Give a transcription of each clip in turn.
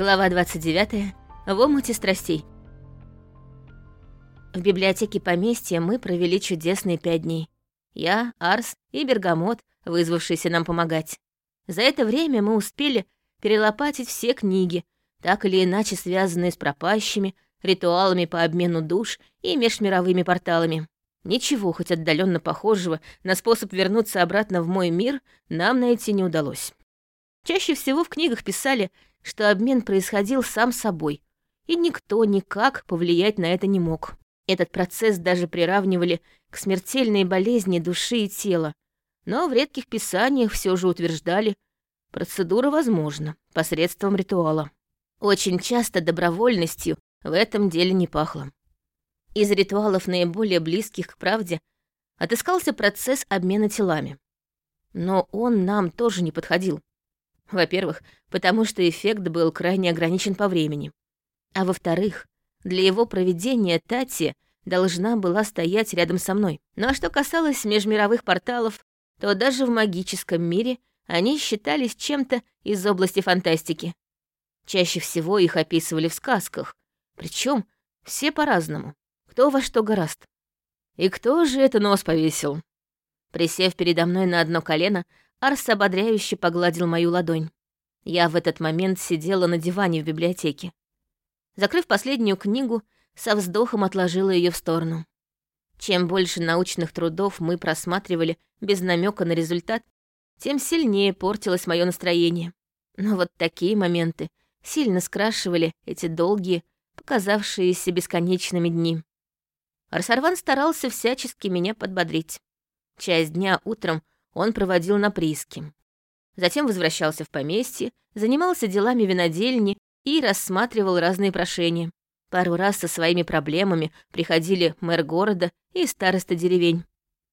Глава 29. В омуте страстей. В библиотеке поместья мы провели чудесные пять дней. Я, Арс и Бергамот, вызвавшийся нам помогать. За это время мы успели перелопатить все книги, так или иначе связанные с пропащими, ритуалами по обмену душ и межмировыми порталами. Ничего, хоть отдаленно похожего на способ вернуться обратно в мой мир, нам найти не удалось. Чаще всего в книгах писали, что обмен происходил сам собой, и никто никак повлиять на это не мог. Этот процесс даже приравнивали к смертельной болезни души и тела, но в редких писаниях все же утверждали, процедура возможна посредством ритуала. Очень часто добровольностью в этом деле не пахло. Из ритуалов наиболее близких к правде отыскался процесс обмена телами. Но он нам тоже не подходил. Во-первых, потому что эффект был крайне ограничен по времени. А во-вторых, для его проведения Тати должна была стоять рядом со мной. Ну а что касалось межмировых порталов, то даже в магическом мире они считались чем-то из области фантастики. Чаще всего их описывали в сказках, причем все по-разному, кто во что гораст. И кто же это нос повесил? Присев передо мной на одно колено, Арс ободряюще погладил мою ладонь. Я в этот момент сидела на диване в библиотеке. Закрыв последнюю книгу, со вздохом отложила ее в сторону. Чем больше научных трудов мы просматривали без намека на результат, тем сильнее портилось мое настроение. Но вот такие моменты сильно скрашивали эти долгие, показавшиеся бесконечными дни. Арсарван старался всячески меня подбодрить. Часть дня утром он проводил на прииске. Затем возвращался в поместье, занимался делами винодельни и рассматривал разные прошения. Пару раз со своими проблемами приходили мэр города и староста деревень.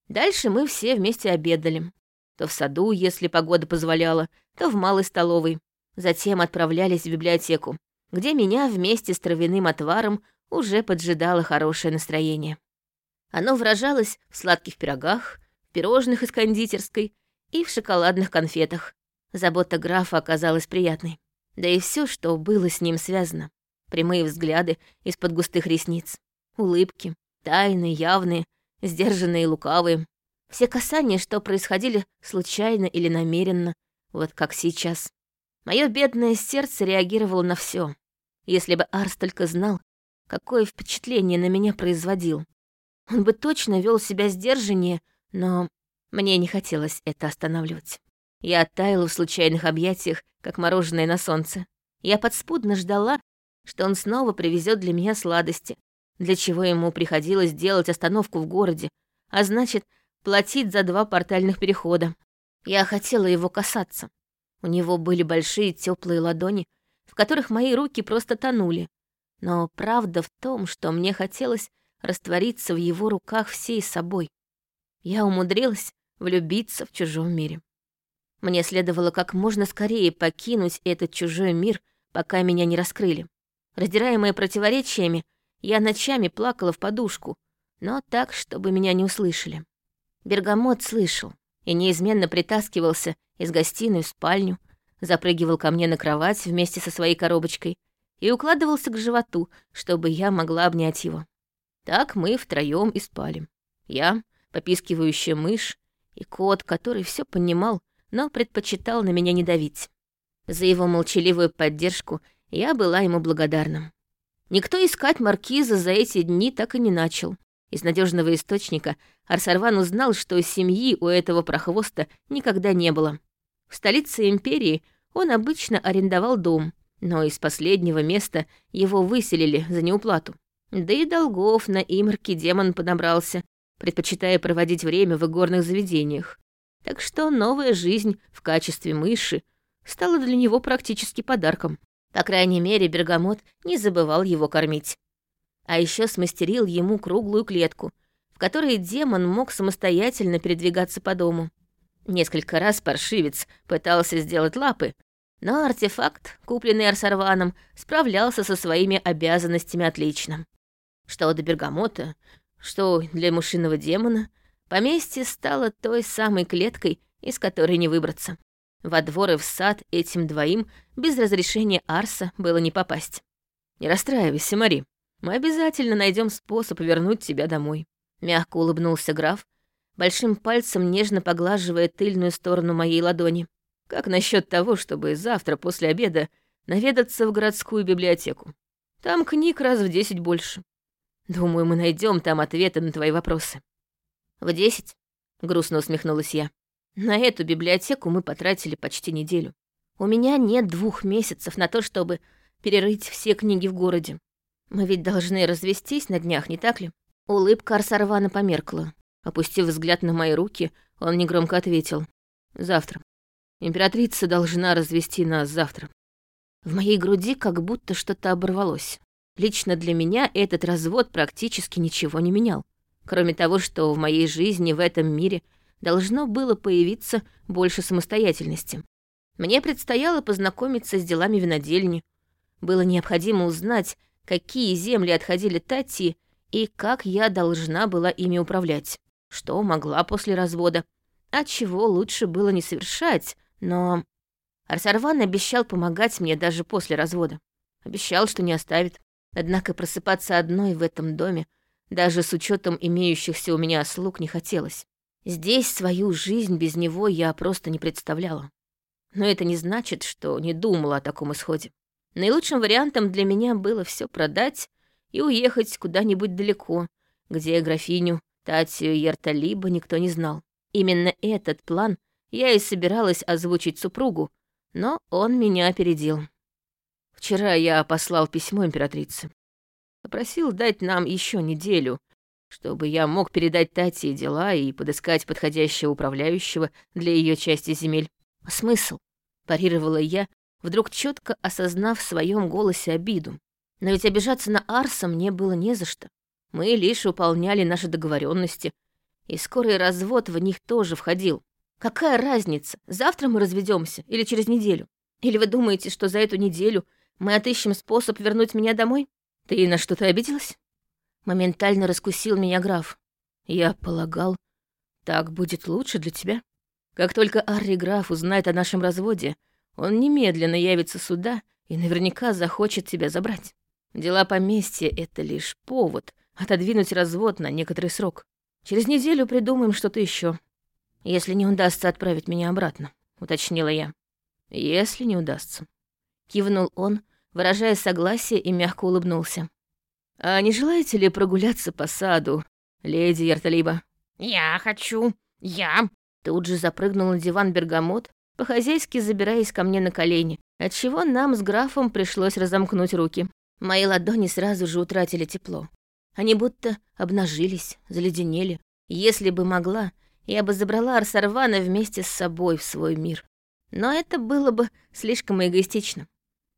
Дальше мы все вместе обедали. То в саду, если погода позволяла, то в малой столовой. Затем отправлялись в библиотеку, где меня вместе с травяным отваром уже поджидало хорошее настроение. Оно выражалось в сладких пирогах, пирожных из кондитерской и в шоколадных конфетах. Забота графа оказалась приятной. Да и все, что было с ним связано. Прямые взгляды из-под густых ресниц, улыбки, тайные, явные, сдержанные и лукавые. Все касания, что происходили случайно или намеренно, вот как сейчас. Мое бедное сердце реагировало на все. Если бы Арс только знал, какое впечатление на меня производил. Он бы точно вел себя сдержаннее, но мне не хотелось это останавливать. Я оттаяла в случайных объятиях, как мороженое на солнце. Я подспудно ждала, что он снова привезет для меня сладости, для чего ему приходилось делать остановку в городе, а значит, платить за два портальных перехода. Я хотела его касаться. У него были большие теплые ладони, в которых мои руки просто тонули. Но правда в том, что мне хотелось раствориться в его руках всей собой. Я умудрилась влюбиться в чужом мире. Мне следовало как можно скорее покинуть этот чужой мир, пока меня не раскрыли. Раздираемая противоречиями, я ночами плакала в подушку, но так, чтобы меня не услышали. Бергамот слышал и неизменно притаскивался из гостиной в спальню, запрыгивал ко мне на кровать вместе со своей коробочкой и укладывался к животу, чтобы я могла обнять его. Так мы втроем и спали. Я, попискивающая мышь, и кот, который все понимал, но предпочитал на меня не давить. За его молчаливую поддержку я была ему благодарна. Никто искать маркиза за эти дни так и не начал. Из надежного источника Арсарван узнал, что семьи у этого прохвоста никогда не было. В столице империи он обычно арендовал дом, но из последнего места его выселили за неуплату. Да и долгов на имрке демон подобрался, предпочитая проводить время в игорных заведениях. Так что новая жизнь в качестве мыши стала для него практически подарком. По крайней мере, Бергамот не забывал его кормить. А еще смастерил ему круглую клетку, в которой демон мог самостоятельно передвигаться по дому. Несколько раз паршивец пытался сделать лапы, но артефакт, купленный Арсарваном, справлялся со своими обязанностями отлично. Что до Бергамота, что для мушиного демона поместье стало той самой клеткой, из которой не выбраться. Во двор и в сад этим двоим без разрешения Арса было не попасть. «Не расстраивайся, Мари. Мы обязательно найдем способ вернуть тебя домой», — мягко улыбнулся граф, большим пальцем нежно поглаживая тыльную сторону моей ладони. «Как насчет того, чтобы завтра после обеда наведаться в городскую библиотеку? Там книг раз в десять больше. Думаю, мы найдем там ответы на твои вопросы». «В десять?» — грустно усмехнулась я. «На эту библиотеку мы потратили почти неделю. У меня нет двух месяцев на то, чтобы перерыть все книги в городе. Мы ведь должны развестись на днях, не так ли?» Улыбка Арсарвана померкла. Опустив взгляд на мои руки, он негромко ответил. «Завтра. Императрица должна развести нас завтра». В моей груди как будто что-то оборвалось. Лично для меня этот развод практически ничего не менял. Кроме того, что в моей жизни в этом мире должно было появиться больше самостоятельности. Мне предстояло познакомиться с делами винодельни. Было необходимо узнать, какие земли отходили Тати и как я должна была ими управлять. Что могла после развода, а чего лучше было не совершать, но... Арсарван обещал помогать мне даже после развода. Обещал, что не оставит. Однако просыпаться одной в этом доме даже с учетом имеющихся у меня слуг не хотелось. Здесь свою жизнь без него я просто не представляла. Но это не значит, что не думала о таком исходе. Наилучшим вариантом для меня было все продать и уехать куда-нибудь далеко, где графиню Татью Ярталиба никто не знал. Именно этот план я и собиралась озвучить супругу, но он меня опередил. Вчера я послал письмо императрице. Попросил дать нам еще неделю, чтобы я мог передать Тате дела и подыскать подходящего управляющего для ее части земель. Смысл? Парировала я, вдруг четко осознав в своем голосе обиду. Но ведь обижаться на Арса мне было не за что. Мы лишь выполняли наши договоренности, и скорый развод в них тоже входил. Какая разница, завтра мы разведемся или через неделю? Или вы думаете, что за эту неделю мы отыщем способ вернуть меня домой? «Ты на что-то обиделась?» Моментально раскусил меня граф. «Я полагал, так будет лучше для тебя. Как только Арри граф узнает о нашем разводе, он немедленно явится сюда и наверняка захочет тебя забрать. Дела поместья — это лишь повод отодвинуть развод на некоторый срок. Через неделю придумаем что-то еще. Если не удастся отправить меня обратно», — уточнила я. «Если не удастся». Кивнул он, выражая согласие и мягко улыбнулся. «А не желаете ли прогуляться по саду, леди Ярталиба?» «Я хочу, я!» Тут же запрыгнул на диван бергамот, по-хозяйски забираясь ко мне на колени, отчего нам с графом пришлось разомкнуть руки. Мои ладони сразу же утратили тепло. Они будто обнажились, заледенели. Если бы могла, я бы забрала Арсарвана вместе с собой в свой мир. Но это было бы слишком эгоистично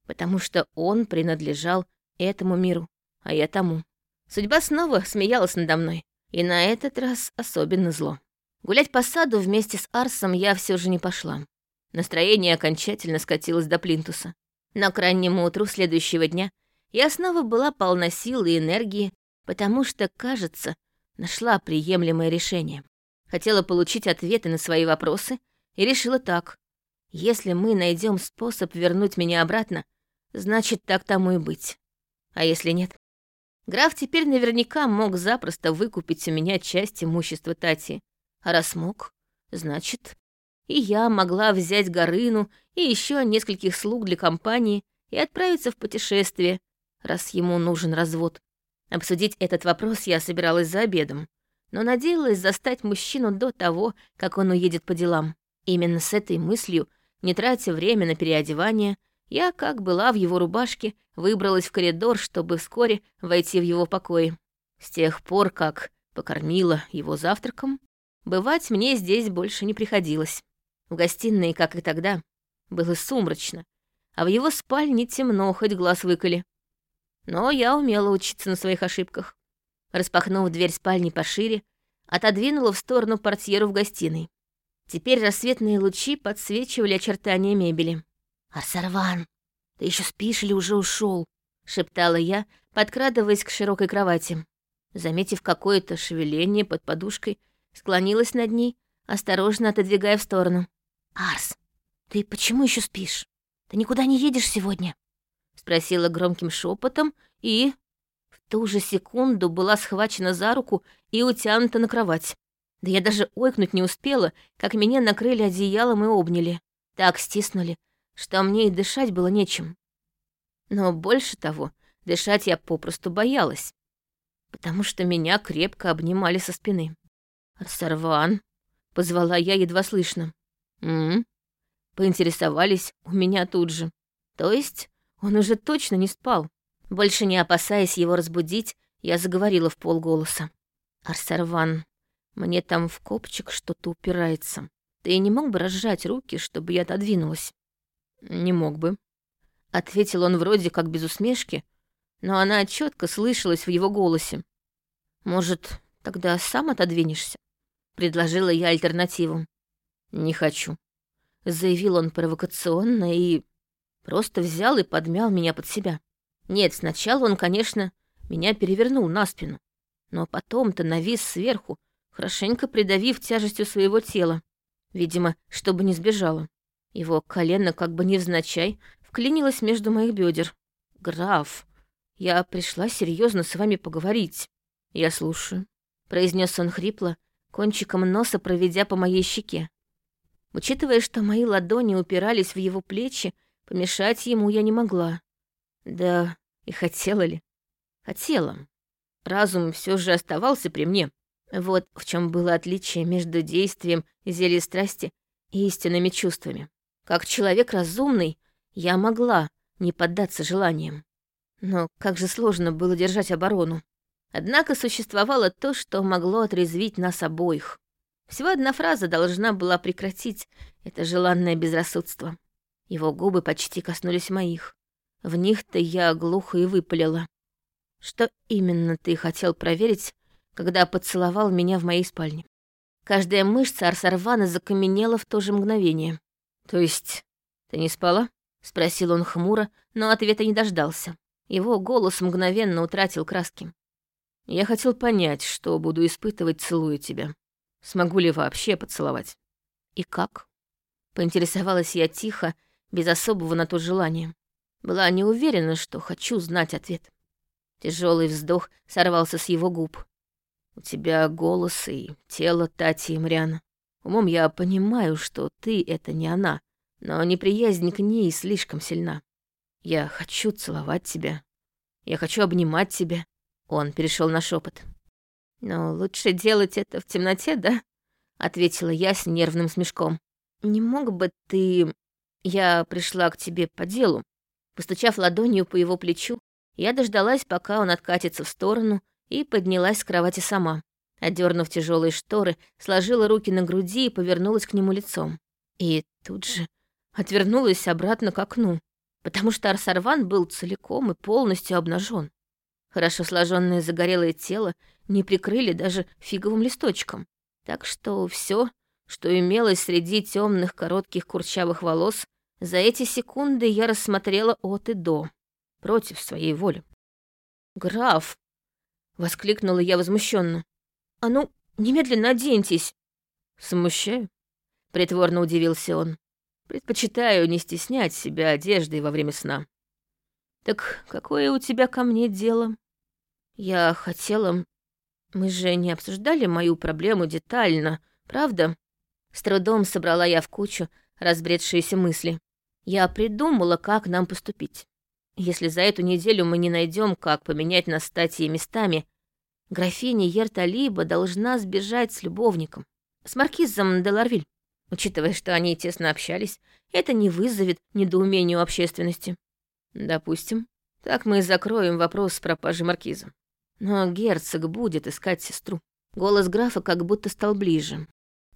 потому что он принадлежал этому миру, а я тому. Судьба снова смеялась надо мной, и на этот раз особенно зло. Гулять по саду вместе с Арсом я все же не пошла. Настроение окончательно скатилось до плинтуса. Но к раннему утру следующего дня я снова была полна сил и энергии, потому что, кажется, нашла приемлемое решение. Хотела получить ответы на свои вопросы и решила так. Если мы найдем способ вернуть меня обратно, Значит, так тому и быть. А если нет? Граф теперь наверняка мог запросто выкупить у меня часть имущества Тати. А раз мог, значит, и я могла взять Горыну и еще нескольких слуг для компании и отправиться в путешествие, раз ему нужен развод. Обсудить этот вопрос я собиралась за обедом, но надеялась застать мужчину до того, как он уедет по делам. Именно с этой мыслью, не тратя время на переодевание, я, как была в его рубашке, выбралась в коридор, чтобы вскоре войти в его покои. С тех пор, как покормила его завтраком, бывать мне здесь больше не приходилось. В гостиной, как и тогда, было сумрачно, а в его спальне темно, хоть глаз выколи. Но я умела учиться на своих ошибках. Распахнув дверь спальни пошире, отодвинула в сторону портьеру в гостиной. Теперь рассветные лучи подсвечивали очертания мебели. «Арсарван, ты еще спишь или уже ушел? шептала я, подкрадываясь к широкой кровати. Заметив какое-то шевеление под подушкой, склонилась над ней, осторожно отодвигая в сторону. «Арс, «Ты почему еще спишь? Ты никуда не едешь сегодня?» Спросила громким шепотом и... В ту же секунду была схвачена за руку и утянута на кровать. Да я даже ойкнуть не успела, как меня накрыли одеялом и обняли. Так стиснули, что мне и дышать было нечем. Но больше того, дышать я попросту боялась, потому что меня крепко обнимали со спины. «Арсарван», — позвала я едва слышно. «М-м-м», поинтересовались у меня тут же. То есть он уже точно не спал. Больше не опасаясь его разбудить, я заговорила в полголоса. «Арсарван, мне там в копчик что-то упирается. Ты не мог бы разжать руки, чтобы я отодвинулась?» «Не мог бы», — ответил он вроде как без усмешки, но она четко слышалась в его голосе. «Может, тогда сам отодвинешься?» — предложила я альтернативу. «Не хочу», — заявил он провокационно и просто взял и подмял меня под себя. Нет, сначала он, конечно, меня перевернул на спину, но потом-то навис сверху, хорошенько придавив тяжестью своего тела, видимо, чтобы не сбежала. Его колено как бы невзначай вклинилось между моих бедер. «Граф, я пришла серьезно с вами поговорить. Я слушаю», — произнес он хрипло, кончиком носа проведя по моей щеке. Учитывая, что мои ладони упирались в его плечи, помешать ему я не могла. Да, и хотела ли? Хотела. Разум все же оставался при мне. Вот в чем было отличие между действием зелья страсти и истинными чувствами. Как человек разумный, я могла не поддаться желаниям. Но как же сложно было держать оборону. Однако существовало то, что могло отрезвить нас обоих. Всего одна фраза должна была прекратить это желанное безрассудство. Его губы почти коснулись моих. В них-то я глухо и выпалила. Что именно ты хотел проверить, когда поцеловал меня в моей спальне? Каждая мышца Арсарвана закаменела в то же мгновение. «То есть ты не спала?» — спросил он хмуро, но ответа не дождался. Его голос мгновенно утратил краски. «Я хотел понять, что буду испытывать, целуя тебя. Смогу ли вообще поцеловать?» «И как?» — поинтересовалась я тихо, без особого на то желания. Была не уверена, что хочу знать ответ. Тяжелый вздох сорвался с его губ. «У тебя голос и тело Тати Имряна. Умом я понимаю, что ты — это не она, но неприязнь к ней слишком сильна. Я хочу целовать тебя. Я хочу обнимать тебя. Он перешел на шепот. Но лучше делать это в темноте, да? ответила я с нервным смешком. Не мог бы ты... Я пришла к тебе по делу. Постучав ладонью по его плечу, я дождалась, пока он откатится в сторону, и поднялась с кровати сама. Одернув тяжелые шторы, сложила руки на груди и повернулась к нему лицом. И тут же отвернулась обратно к окну, потому что Арсарван был целиком и полностью обнажен. Хорошо сложенное загорелое тело не прикрыли даже фиговым листочком. Так что все, что имелось среди темных коротких курчавых волос, за эти секунды я рассмотрела от и до, против своей воли. «Граф!» — воскликнула я возмущенно. «А ну, немедленно оденьтесь!» «Смущаю?» — притворно удивился он. «Предпочитаю не стеснять себя одеждой во время сна». «Так какое у тебя ко мне дело?» «Я хотела... Мы же не обсуждали мою проблему детально, правда?» С трудом собрала я в кучу разбредшиеся мысли. Я придумала, как нам поступить. Если за эту неделю мы не найдем, как поменять нас стати местами, графиня Ерталиба должна сбежать с любовником, с маркизом де Ларвиль. Учитывая, что они тесно общались, это не вызовет недоумения у общественности. Допустим, так мы и закроем вопрос с пропажей маркиза. Но герцог будет искать сестру. Голос графа как будто стал ближе.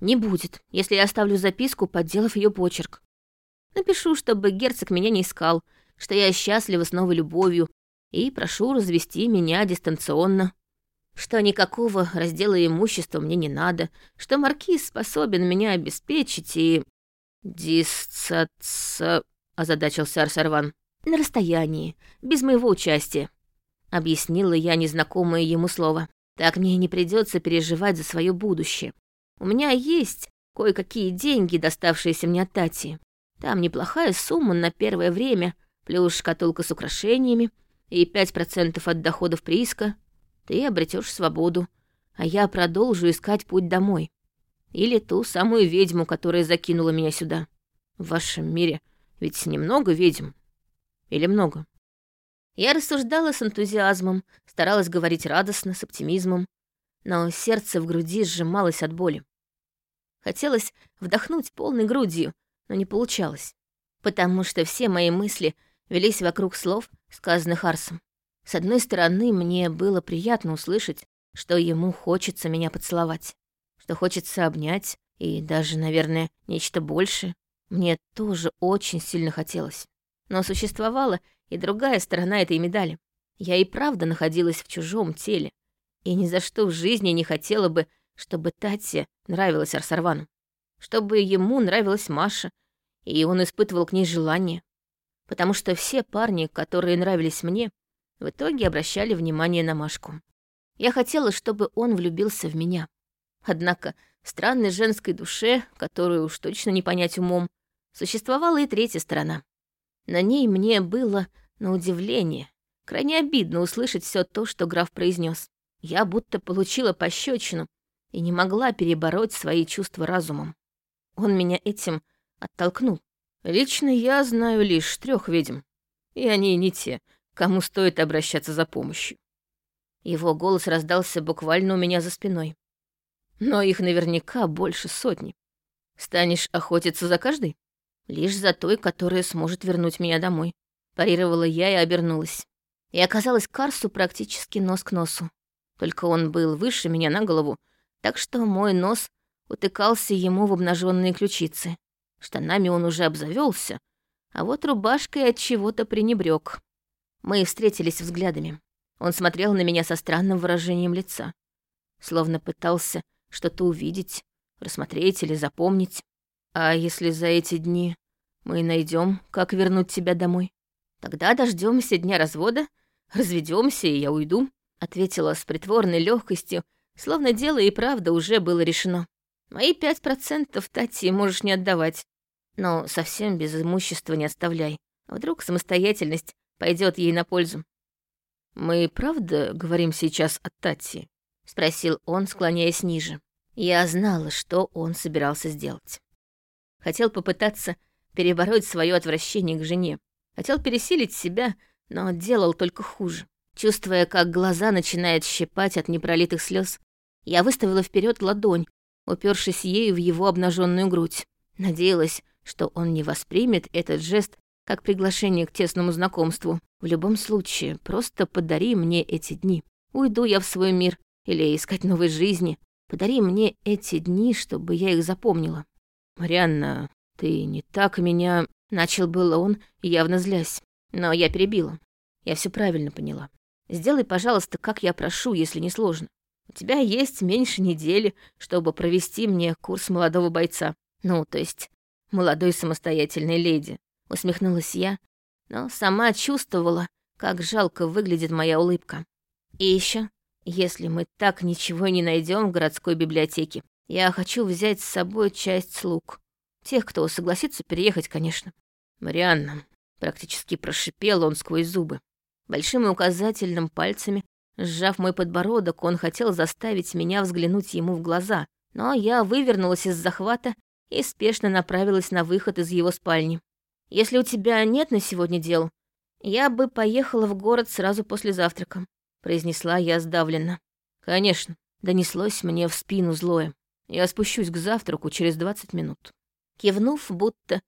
Не будет, если я оставлю записку, подделав ее почерк. Напишу, чтобы герцог меня не искал, что я счастлива с новой любовью, и прошу развести меня дистанционно. Что никакого раздела имущества мне не надо, что маркиз способен меня обеспечить и... «Дисцаца...» — озадачился Арсарван. «На расстоянии, без моего участия», — объяснила я незнакомое ему слово. «Так мне не придется переживать за свое будущее. У меня есть кое-какие деньги, доставшиеся мне от Тати. Там неплохая сумма на первое время, плюс шкатулка с украшениями и 5% от доходов прииска. Ты обретешь свободу, а я продолжу искать путь домой. Или ту самую ведьму, которая закинула меня сюда. В вашем мире ведь немного ведьм. Или много? Я рассуждала с энтузиазмом, старалась говорить радостно, с оптимизмом, но сердце в груди сжималось от боли. Хотелось вдохнуть полной грудью, но не получалось, потому что все мои мысли велись вокруг слов, сказанных Арсом. С одной стороны, мне было приятно услышать, что ему хочется меня поцеловать, что хочется обнять, и даже, наверное, нечто большее. Мне тоже очень сильно хотелось. Но существовала и другая сторона этой медали. Я и правда находилась в чужом теле, и ни за что в жизни не хотела бы, чтобы Тате нравилась Арсарвану, чтобы ему нравилась Маша, и он испытывал к ней желание. Потому что все парни, которые нравились мне, в итоге обращали внимание на Машку. Я хотела, чтобы он влюбился в меня. Однако в странной женской душе, которую уж точно не понять умом, существовала и третья сторона. На ней мне было, на удивление, крайне обидно услышать все то, что граф произнес. Я будто получила пощечину и не могла перебороть свои чувства разумом. Он меня этим оттолкнул. Лично я знаю лишь трех ведьм, и они не те, кому стоит обращаться за помощью. Его голос раздался буквально у меня за спиной. Но их наверняка больше сотни. Станешь охотиться за каждой? Лишь за той, которая сможет вернуть меня домой. Парировала я и обернулась. И оказалась Карсу практически нос к носу. Только он был выше меня на голову, так что мой нос утыкался ему в обнаженные ключицы. Штанами он уже обзавелся, а вот рубашкой от чего-то пренебрег. Мы встретились взглядами. Он смотрел на меня со странным выражением лица, словно пытался что-то увидеть, рассмотреть или запомнить. А если за эти дни мы найдем, как вернуть тебя домой? Тогда дождемся дня развода, разведемся, и я уйду, ответила с притворной легкостью, словно дело и правда уже было решено. Мои пять процентов Тати можешь не отдавать, но совсем без имущества не оставляй. Вдруг самостоятельность пойдет ей на пользу. «Мы правда говорим сейчас о Тати?» — спросил он, склоняясь ниже. Я знала, что он собирался сделать. Хотел попытаться перебороть свое отвращение к жене. Хотел пересилить себя, но делал только хуже. Чувствуя, как глаза начинают щипать от непролитых слез, я выставила вперед ладонь, упершись ею в его обнаженную грудь. Надеялась, что он не воспримет этот жест как приглашение к тесному знакомству. В любом случае, просто подари мне эти дни. Уйду я в свой мир или искать новой жизни. Подари мне эти дни, чтобы я их запомнила. «Марианна, ты не так меня...» Начал было он, явно злясь. Но я перебила. Я все правильно поняла. Сделай, пожалуйста, как я прошу, если не сложно. У тебя есть меньше недели, чтобы провести мне курс молодого бойца. Ну, то есть, молодой самостоятельной леди. Усмехнулась я, но сама чувствовала, как жалко выглядит моя улыбка. И еще, если мы так ничего не найдем в городской библиотеке, я хочу взять с собой часть слуг. Тех, кто согласится переехать, конечно. Марианна, практически прошипел он сквозь зубы. Большим и указательным пальцами, сжав мой подбородок, он хотел заставить меня взглянуть ему в глаза, но я вывернулась из захвата и спешно направилась на выход из его спальни. «Если у тебя нет на сегодня дел, я бы поехала в город сразу после завтрака», — произнесла я сдавленно. «Конечно», — донеслось мне в спину злое. Я спущусь к завтраку через 20 минут. Кивнув, будто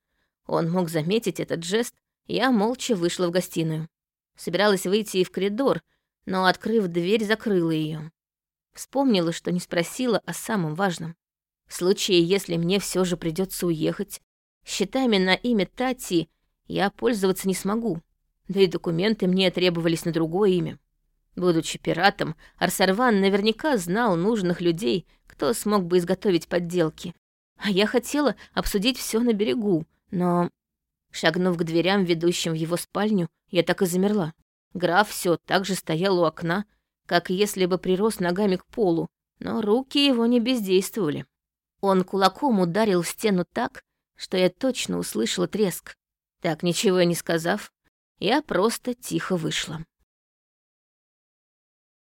он мог заметить этот жест, я молча вышла в гостиную. Собиралась выйти и в коридор, но, открыв дверь, закрыла ее. Вспомнила, что не спросила о самом важном. В случае, если мне все же придется уехать, счетами на имя Тати я пользоваться не смогу, да и документы мне требовались на другое имя. Будучи пиратом, Арсарван наверняка знал нужных людей, кто смог бы изготовить подделки. А я хотела обсудить все на берегу, но... Шагнув к дверям, ведущим в его спальню, я так и замерла. Граф все так же стоял у окна, как если бы прирос ногами к полу, но руки его не бездействовали. Он кулаком ударил в стену так, что я точно услышала треск. Так, ничего не сказав, я просто тихо вышла.